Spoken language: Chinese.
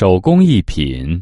手工艺品。